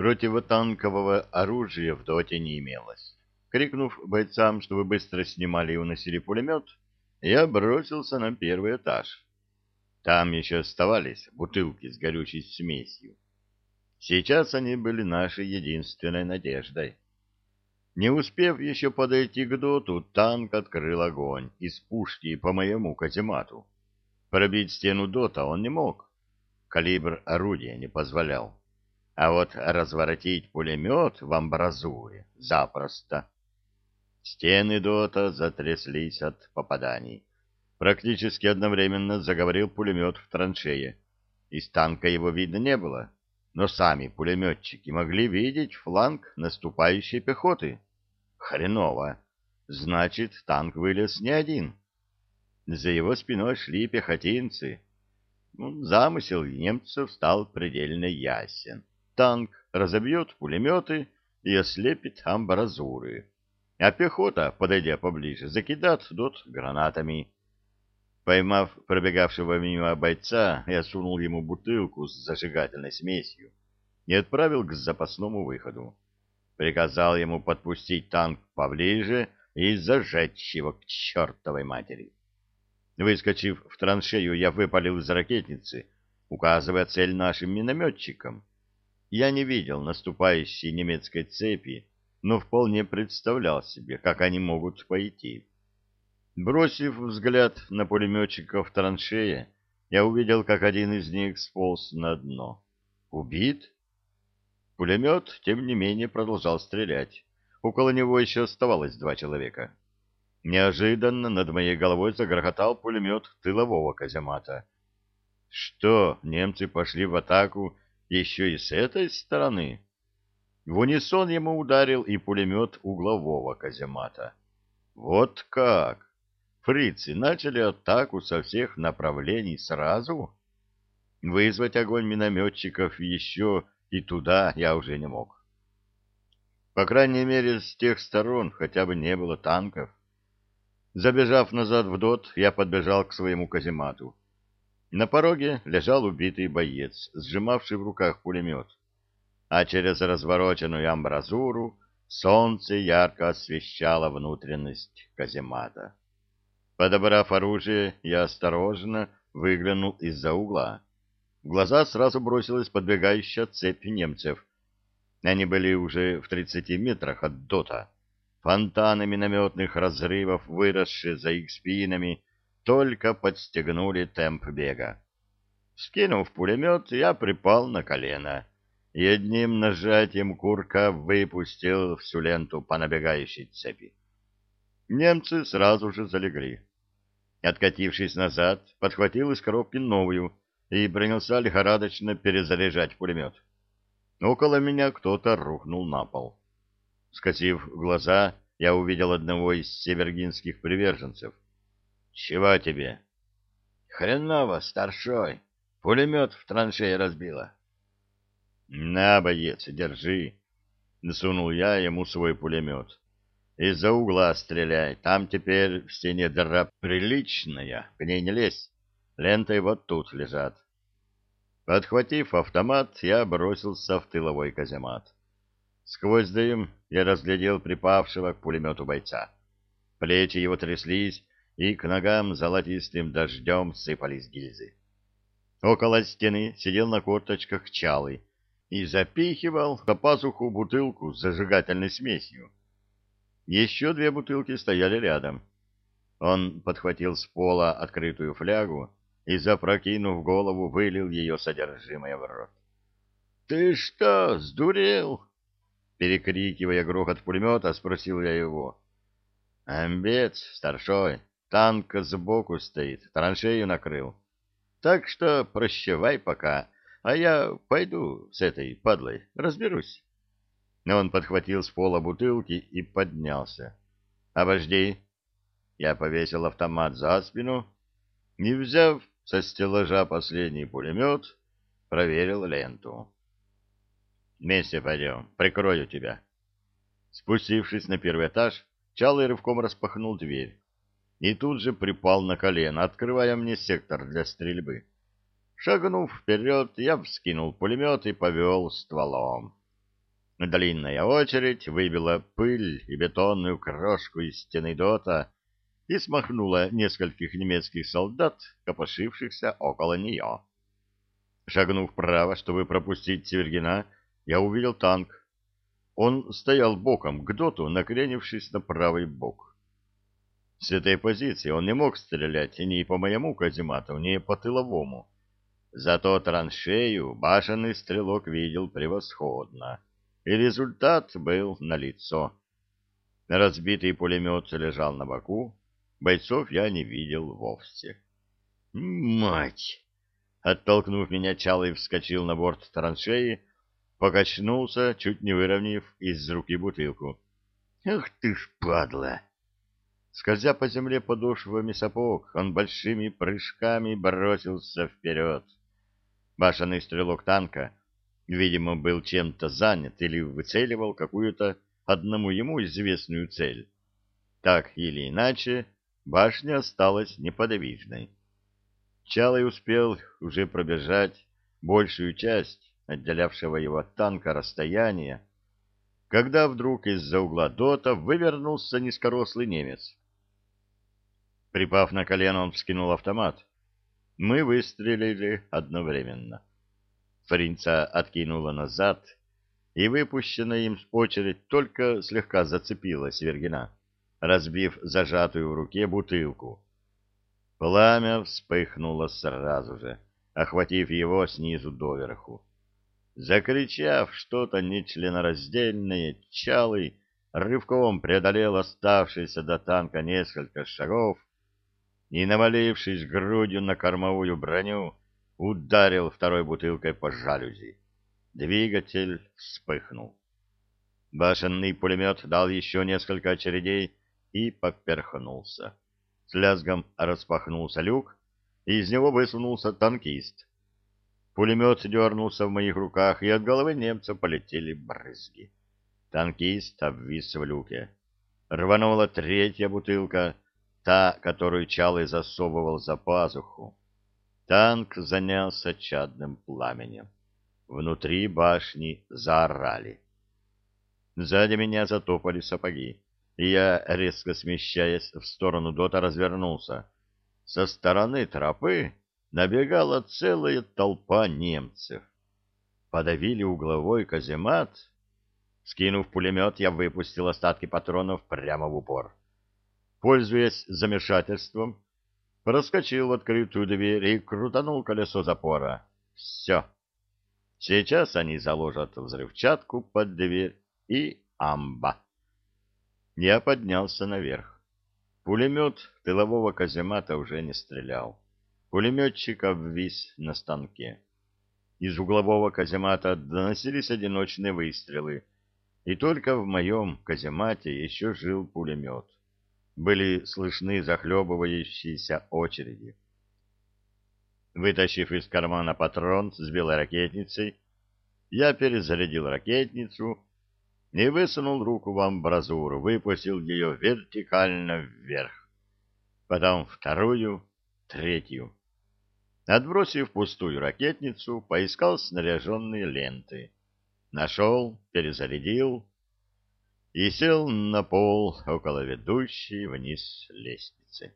Противотанкового оружия в доте не имелось. Крикнув бойцам, чтобы быстро снимали и уносили пулемет, я бросился на первый этаж. Там еще оставались бутылки с горючей смесью. Сейчас они были нашей единственной надеждой. Не успев еще подойти к доту, танк открыл огонь из пушки по моему каземату. Пробить стену дота он не мог. Калибр орудия не позволял. А вот разворотить пулемет в амбразуре запросто. Стены дота затряслись от попаданий. Практически одновременно заговорил пулемет в траншее. Из танка его видно не было, но сами пулеметчики могли видеть фланг наступающей пехоты. Хреново. Значит, танк вылез не один. За его спиной шли пехотинцы. Ну, замысел немцев стал предельно ясен танк разобьет пулеметы и ослепит амбразуры, а пехота, подойдя поближе, закидает дот гранатами. Поймав пробегавшего мимо бойца, я сунул ему бутылку с зажигательной смесью и отправил к запасному выходу. Приказал ему подпустить танк поближе и зажечь его к чертовой матери. Выскочив в траншею, я выпалил из ракетницы, указывая цель нашим минометчикам. Я не видел наступающей немецкой цепи, но вполне представлял себе, как они могут пойти. Бросив взгляд на пулеметчиков в траншее, я увидел, как один из них сполз на дно. Убит? Пулемет, тем не менее, продолжал стрелять. Около него еще оставалось два человека. Неожиданно над моей головой загрохотал пулемет тылового каземата. Что, немцы пошли в атаку еще и с этой стороны. В унисон ему ударил и пулемет углового каземата. Вот как! Фрицы начали атаку со всех направлений сразу? Вызвать огонь минометчиков еще и туда я уже не мог. По крайней мере, с тех сторон хотя бы не было танков. Забежав назад в дот, я подбежал к своему каземату. На пороге лежал убитый боец, сжимавший в руках пулемет, а через развороченную амбразуру солнце ярко освещало внутренность каземата. Подобрав оружие, я осторожно выглянул из-за угла. В глаза сразу бросилась подбегающая цепь немцев. Они были уже в тридцати метрах от дота. Фонтаны минометных разрывов, выросшие за их спинами, только подстегнули темп бега. Скинув пулемет, я припал на колено и одним нажатием курка выпустил всю ленту по набегающей цепи. Немцы сразу же залегли. Откатившись назад, подхватил из коробки новую и принялся лихорадочно перезаряжать пулемет. Около меня кто-то рухнул на пол. Скосив глаза, я увидел одного из севергинских приверженцев — чего тебе? Хреново, старшой. Пулемет в траншее разбило. На, боец, держи. Насунул я ему свой пулемет. Из-за угла стреляй. Там теперь в стене дыра приличная. К ней не лезь. Ленты вот тут лежат. Подхватив автомат, я бросился в тыловой каземат. Сквозь дым я разглядел припавшего к пулемету бойца. Плечи его тряслись, и к ногам золотистым дождем сыпались гильзы. Около стены сидел на корточках Чалый и запихивал по пазуху бутылку с зажигательной смесью. Еще две бутылки стояли рядом. Он подхватил с пола открытую флягу и, запрокинув голову, вылил ее содержимое в рот. — Ты что, сдурел? — перекрикивая грохот пулемета, спросил я его. — Амбец, старшой, Танк сбоку стоит, траншею накрыл. Так что прощавай пока, а я пойду с этой падлой, разберусь. Но он подхватил с пола бутылки и поднялся. «Обожди!» Я повесил автомат за спину и, взяв со стеллажа последний пулемет, проверил ленту. «Вместе пойдем, прикрою тебя». Спустившись на первый этаж, Чалый рывком распахнул дверь и тут же припал на колено, открывая мне сектор для стрельбы. Шагнув вперед, я вскинул пулемет и повел стволом. Длинная очередь выбила пыль и бетонную крошку из стены дота и смахнула нескольких немецких солдат, копошившихся около нее. Шагнув вправо, чтобы пропустить Севергина, я увидел танк. Он стоял боком к доту, накренившись на правый бок. С этой позиции он не мог стрелять ни по моему каземату, ни по тыловому. Зато траншею башенный стрелок видел превосходно и результат был налицо. Разбитый пулемет лежал на боку, бойцов я не видел вовсе. «Мать!» Оттолкнув меня, Чалый вскочил на борт траншеи, покачнулся, чуть не выровняв из руки бутылку. «Ах ты ж падла!» Скользя по земле подошвами сапог, он большими прыжками бросился вперед. Башенный стрелок танка видимо, был чем-то занят или выцеливал какую-то одному ему известную цель. Так или иначе, башня осталась неподвижной. Чалый успел уже пробежать большую часть отделявшего его от танка расстояния, когда вдруг из-за угла дота вывернулся низкорослый немец. Припав на колено, он вскинул автомат. Мы выстрелили одновременно. Фринца откинула назад, и выпущенная им очередь только слегка зацепила Свергина, разбив зажатую в руке бутылку. Пламя вспыхнуло сразу же, охватив его снизу доверху. Закричав что-то нечленораздельное, Чалый рывком преодолел оставшиеся до танка несколько шагов и, навалившись грудью на кормовую броню, ударил второй бутылкой по жалюзи. Двигатель вспыхнул. Башенный пулемет дал еще несколько очередей и поперхнулся. С лязгом распахнулся люк, и из него высунулся танкист. Пулемет дернулся в моих руках, и от головы немца полетели брызги. Танкист обвис в люке. Рванула третья бутылка, та, которую Чалый засовывал за пазуху. Танк занялся чадным пламенем. Внутри башни заорали. Сзади меня затопали сапоги, и я, резко смещаясь в сторону дота, развернулся. Со стороны тропы набегала целая толпа немцев. Подавили угловой каземат. Скинув пулемет, я выпустил остатки патронов прямо в упор. Пользуясь замешательством, проскочил в открытую дверь и крутанул колесо запора. Все. Сейчас они заложат взрывчатку под дверь и амба. Я поднялся наверх. Пулемет тылового каземата уже не стрелял. Пулеметчик обвис на станке. Из углового каземата доносились одиночные выстрелы, и только в моем каземате еще жил пулемет были слышны захлебывающиеся очереди. Вытащив из кармана патрон с белой ракетницей, я перезарядил ракетницу и высунул руку в амбразуру, выпустил ее вертикально вверх, потом вторую, третью. Отбросив пустую ракетницу, поискал снаряженные ленты. Нашел, перезарядил и сел на пол около ведущей вниз лестницы.